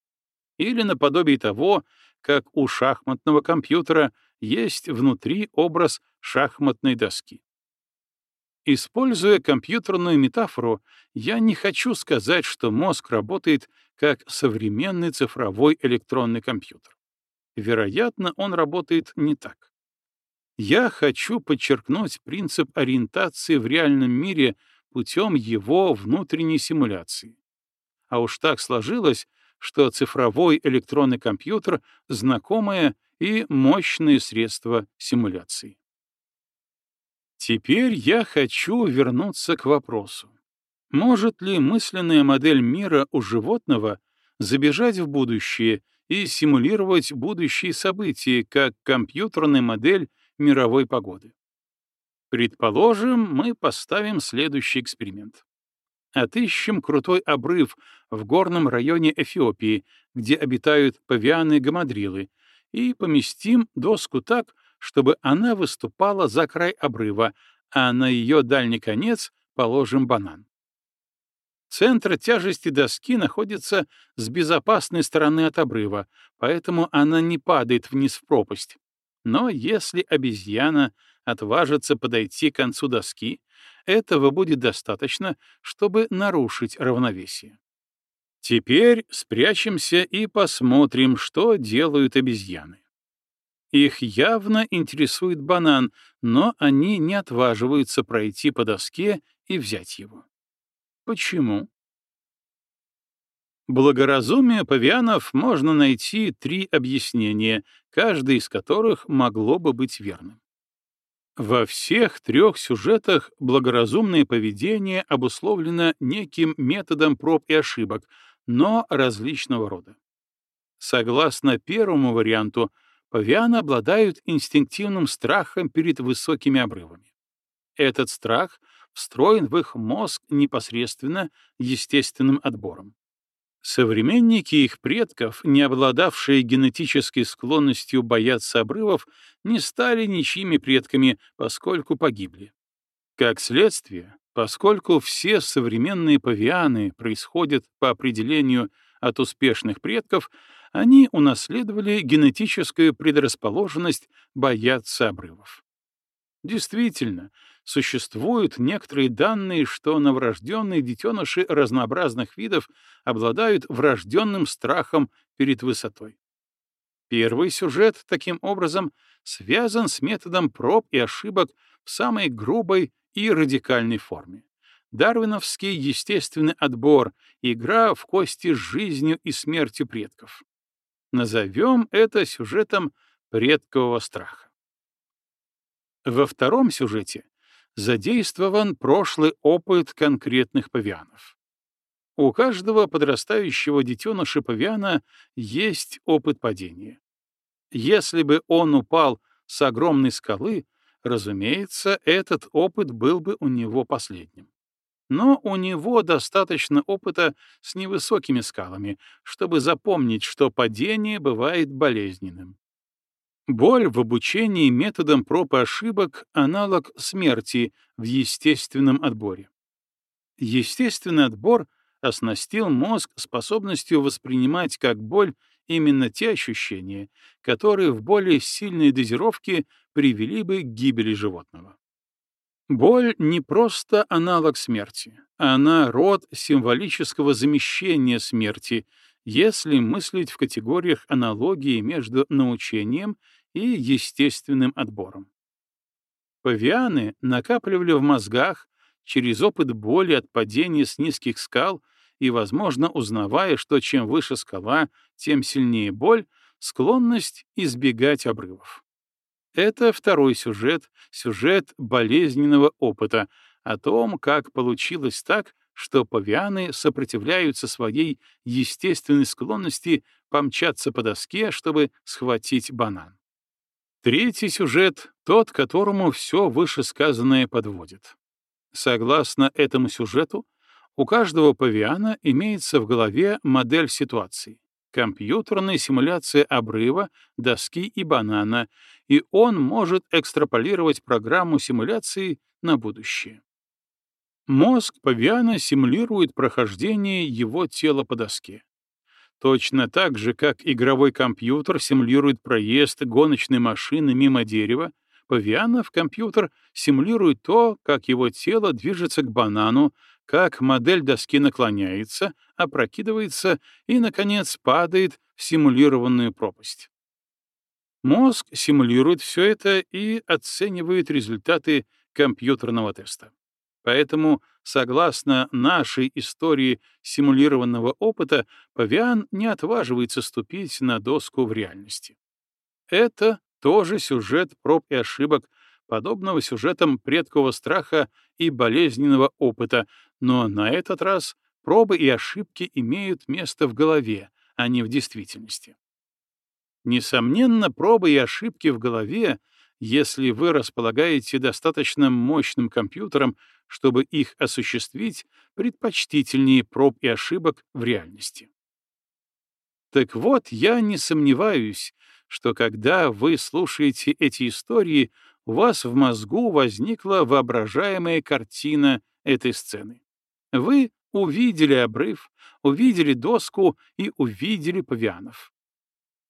Или наподобие того, как у шахматного компьютера есть внутри образ шахматной доски. Используя компьютерную метафору, я не хочу сказать, что мозг работает как современный цифровой электронный компьютер. Вероятно, он работает не так. Я хочу подчеркнуть принцип ориентации в реальном мире путем его внутренней симуляции. А уж так сложилось, что цифровой электронный компьютер — знакомое и мощное средство симуляции. Теперь я хочу вернуться к вопросу. Может ли мысленная модель мира у животного забежать в будущее и симулировать будущие события, как компьютерная модель мировой погоды? Предположим, мы поставим следующий эксперимент. Отыщем крутой обрыв в горном районе Эфиопии, где обитают павианы-гамадрилы, и поместим доску так, чтобы она выступала за край обрыва, а на ее дальний конец положим банан. Центр тяжести доски находится с безопасной стороны от обрыва, поэтому она не падает вниз в пропасть. Но если обезьяна отважится подойти к концу доски, этого будет достаточно, чтобы нарушить равновесие. Теперь спрячемся и посмотрим, что делают обезьяны. Их явно интересует банан, но они не отваживаются пройти по доске и взять его. Почему? Благоразумие павианов можно найти три объяснения, каждое из которых могло бы быть верным. Во всех трех сюжетах благоразумное поведение обусловлено неким методом проб и ошибок, но различного рода. Согласно первому варианту, павианы обладают инстинктивным страхом перед высокими обрывами. Этот страх встроен в их мозг непосредственно естественным отбором. Современники их предков, не обладавшие генетической склонностью бояться обрывов, не стали ничьими предками, поскольку погибли. Как следствие, поскольку все современные павианы происходят по определению от успешных предков, они унаследовали генетическую предрасположенность бояться обрывов. Действительно, существуют некоторые данные, что новорожденные детеныши разнообразных видов обладают врожденным страхом перед высотой. Первый сюжет, таким образом, связан с методом проб и ошибок в самой грубой и радикальной форме. Дарвиновский естественный отбор, игра в кости с жизнью и смертью предков. Назовем это сюжетом предкового страха. Во втором сюжете задействован прошлый опыт конкретных павианов. У каждого подрастающего детеныша павиана есть опыт падения. Если бы он упал с огромной скалы, разумеется, этот опыт был бы у него последним. Но у него достаточно опыта с невысокими скалами, чтобы запомнить, что падение бывает болезненным. Боль в обучении методом проб и ошибок — аналог смерти в естественном отборе. Естественный отбор оснастил мозг способностью воспринимать как боль именно те ощущения, которые в более сильной дозировке привели бы к гибели животного. Боль не просто аналог смерти, она род символического замещения смерти, если мыслить в категориях аналогии между научением и естественным отбором. Павианы накапливали в мозгах через опыт боли от падения с низких скал и, возможно, узнавая, что чем выше скала, тем сильнее боль, склонность избегать обрывов. Это второй сюжет, сюжет болезненного опыта, о том, как получилось так, что павианы сопротивляются своей естественной склонности помчаться по доске, чтобы схватить банан. Третий сюжет — тот, которому все вышесказанное подводит. Согласно этому сюжету, у каждого павиана имеется в голове модель ситуации, компьютерная симуляция обрыва, доски и банана, и он может экстраполировать программу симуляции на будущее. Мозг павиана симулирует прохождение его тела по доске. Точно так же, как игровой компьютер симулирует проезд гоночной машины мимо дерева, Павианов компьютер симулирует то, как его тело движется к банану, как модель доски наклоняется, опрокидывается и, наконец, падает в симулированную пропасть. Мозг симулирует все это и оценивает результаты компьютерного теста. Поэтому, согласно нашей истории симулированного опыта, павиан не отваживается ступить на доску в реальности. Это тоже сюжет проб и ошибок, подобного сюжетам предкового страха и болезненного опыта, но на этот раз пробы и ошибки имеют место в голове, а не в действительности. Несомненно, пробы и ошибки в голове, если вы располагаете достаточно мощным компьютером, чтобы их осуществить, предпочтительнее проб и ошибок в реальности. Так вот, я не сомневаюсь, что когда вы слушаете эти истории, у вас в мозгу возникла воображаемая картина этой сцены. Вы увидели обрыв, увидели доску и увидели павианов.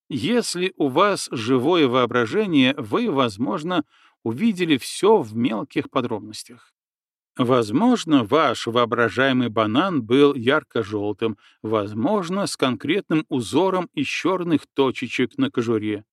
Если у вас живое воображение, вы, возможно, увидели все в мелких подробностях. Возможно, ваш воображаемый банан был ярко-желтым, возможно, с конкретным узором из черных точечек на кожуре.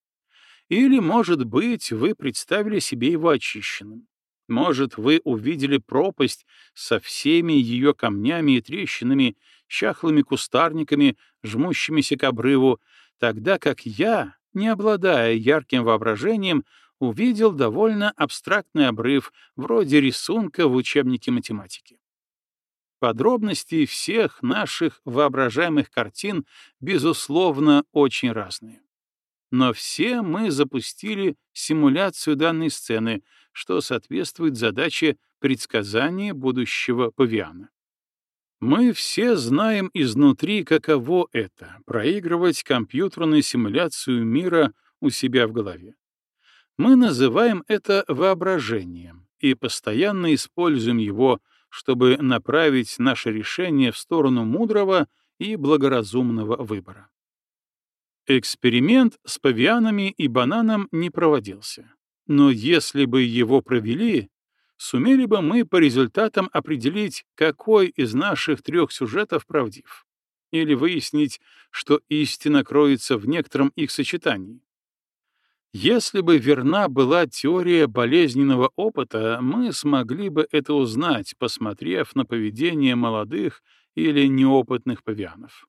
Или, может быть, вы представили себе его очищенным. Может, вы увидели пропасть со всеми ее камнями и трещинами, чахлыми кустарниками, жмущимися к обрыву, тогда как я, не обладая ярким воображением, увидел довольно абстрактный обрыв, вроде рисунка в учебнике математики. Подробности всех наших воображаемых картин, безусловно, очень разные. Но все мы запустили симуляцию данной сцены, что соответствует задаче предсказания будущего павиана. Мы все знаем изнутри, каково это — проигрывать компьютерную симуляцию мира у себя в голове. Мы называем это воображением и постоянно используем его, чтобы направить наше решение в сторону мудрого и благоразумного выбора. Эксперимент с павианами и бананом не проводился. Но если бы его провели, сумели бы мы по результатам определить, какой из наших трех сюжетов правдив, или выяснить, что истина кроется в некотором их сочетании. Если бы верна была теория болезненного опыта, мы смогли бы это узнать, посмотрев на поведение молодых или неопытных павианов.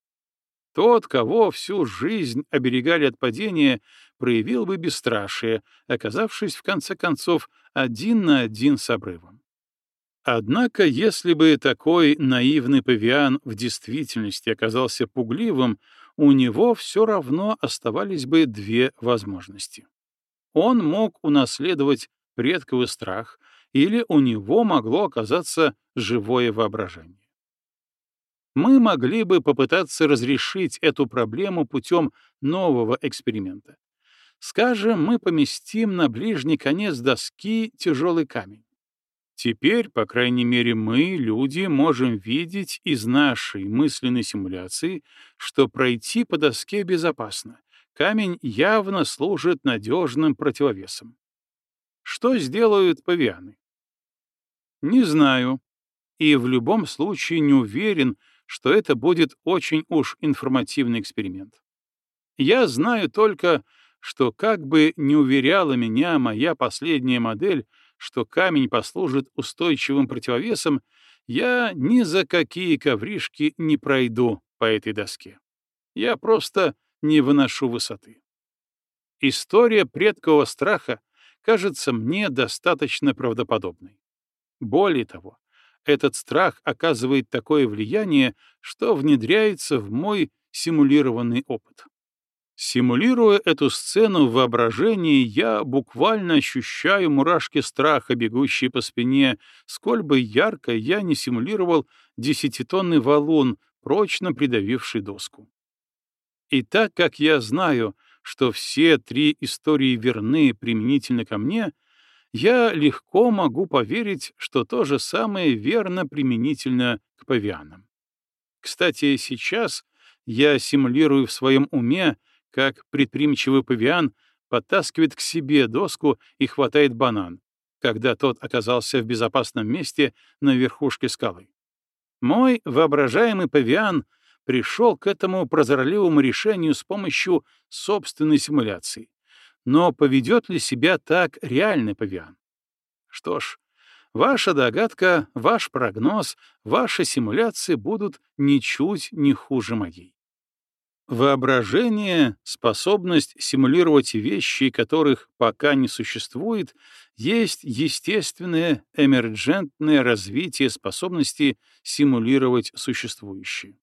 Тот, кого всю жизнь оберегали от падения, проявил бы бесстрашие, оказавшись в конце концов один на один с обрывом. Однако, если бы такой наивный павиан в действительности оказался пугливым, у него все равно оставались бы две возможности. Он мог унаследовать предковый страх, или у него могло оказаться живое воображение. Мы могли бы попытаться разрешить эту проблему путем нового эксперимента. Скажем, мы поместим на ближний конец доски тяжелый камень. Теперь, по крайней мере, мы, люди, можем видеть из нашей мысленной симуляции, что пройти по доске безопасно, камень явно служит надежным противовесом. Что сделают павианы? Не знаю. И в любом случае не уверен, что это будет очень уж информативный эксперимент. Я знаю только, что как бы не уверяла меня моя последняя модель, что камень послужит устойчивым противовесом, я ни за какие ковришки не пройду по этой доске. Я просто не выношу высоты. История предкового страха кажется мне достаточно правдоподобной. Более того, этот страх оказывает такое влияние, что внедряется в мой симулированный опыт. Симулируя эту сцену в воображении, я буквально ощущаю мурашки страха, бегущие по спине, сколь бы ярко я не симулировал десятитонный валун, прочно придавивший доску. И так как я знаю, что все три истории верны применительно ко мне, я легко могу поверить, что то же самое верно применительно к павианам. Кстати, сейчас я симулирую в своем уме, как предприимчивый павиан подтаскивает к себе доску и хватает банан, когда тот оказался в безопасном месте на верхушке скалы. Мой воображаемый павиан пришел к этому прозорливому решению с помощью собственной симуляции. Но поведет ли себя так реальный павиан? Что ж, ваша догадка, ваш прогноз, ваши симуляции будут ничуть не хуже моей. Воображение, способность симулировать вещи, которых пока не существует, есть естественное эмерджентное развитие способности симулировать существующее.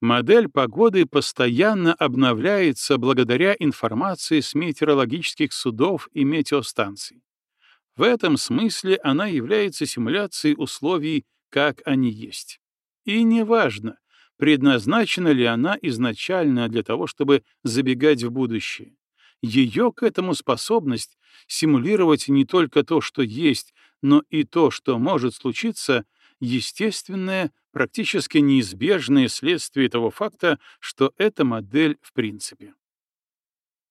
Модель погоды постоянно обновляется благодаря информации с метеорологических судов и метеостанций. В этом смысле она является симуляцией условий, как они есть. И неважно, предназначена ли она изначально для того, чтобы забегать в будущее. Ее к этому способность симулировать не только то, что есть, но и то, что может случиться, естественное, практически неизбежное следствие того факта, что эта модель в принципе.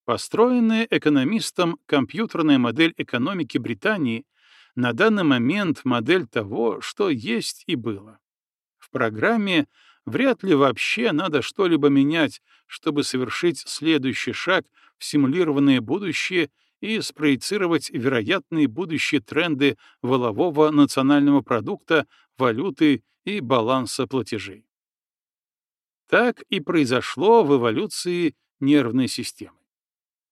Построенная экономистом компьютерная модель экономики Британии на данный момент модель того, что есть и было. В программе Вряд ли вообще надо что-либо менять, чтобы совершить следующий шаг в симулированное будущее и спроецировать вероятные будущие тренды волового национального продукта, валюты и баланса платежей. Так и произошло в эволюции нервной системы.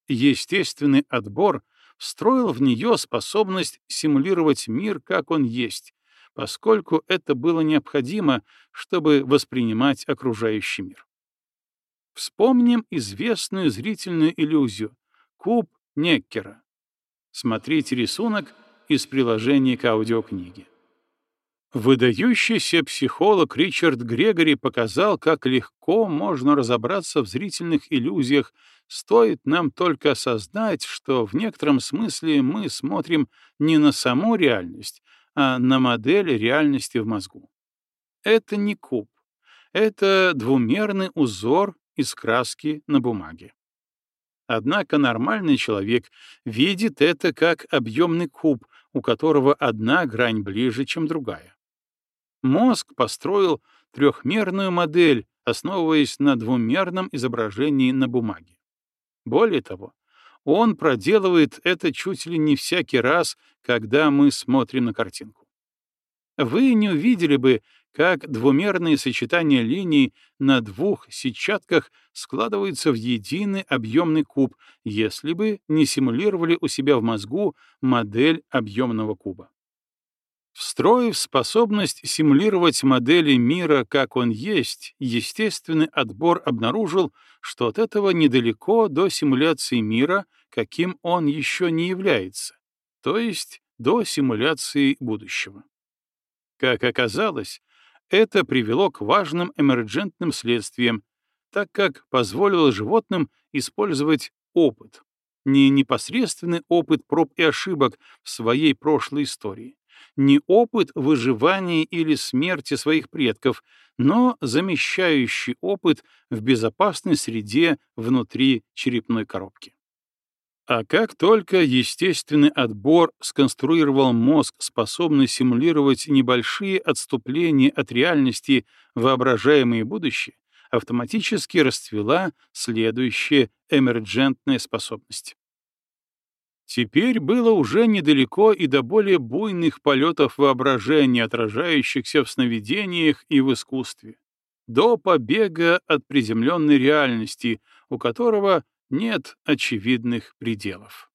Естественный отбор встроил в нее способность симулировать мир, как он есть, поскольку это было необходимо, чтобы воспринимать окружающий мир. Вспомним известную зрительную иллюзию — куб Неккера. Смотрите рисунок из приложения к аудиокниге. Выдающийся психолог Ричард Грегори показал, как легко можно разобраться в зрительных иллюзиях, стоит нам только осознать, что в некотором смысле мы смотрим не на саму реальность, а на модель реальности в мозгу. Это не куб, это двумерный узор из краски на бумаге. Однако нормальный человек видит это как объемный куб, у которого одна грань ближе, чем другая. Мозг построил трехмерную модель, основываясь на двумерном изображении на бумаге. Более того, он проделывает это чуть ли не всякий раз, когда мы смотрим на картинку. Вы не увидели бы, как двумерные сочетания линий на двух сетчатках складываются в единый объемный куб, если бы не симулировали у себя в мозгу модель объемного куба. Встроив способность симулировать модели мира, как он есть, естественный отбор обнаружил, что от этого недалеко до симуляции мира, каким он еще не является, то есть до симуляции будущего. Как оказалось, это привело к важным эмерджентным следствиям, так как позволило животным использовать опыт, не непосредственный опыт проб и ошибок в своей прошлой истории, не опыт выживания или смерти своих предков, но замещающий опыт в безопасной среде внутри черепной коробки. А как только естественный отбор сконструировал мозг, способный симулировать небольшие отступления от реальности воображаемое будущее, автоматически расцвела следующая эмерджентная способность. Теперь было уже недалеко и до более буйных полетов воображения, отражающихся в сновидениях и в искусстве, до побега от приземленной реальности, у которого нет очевидных пределов.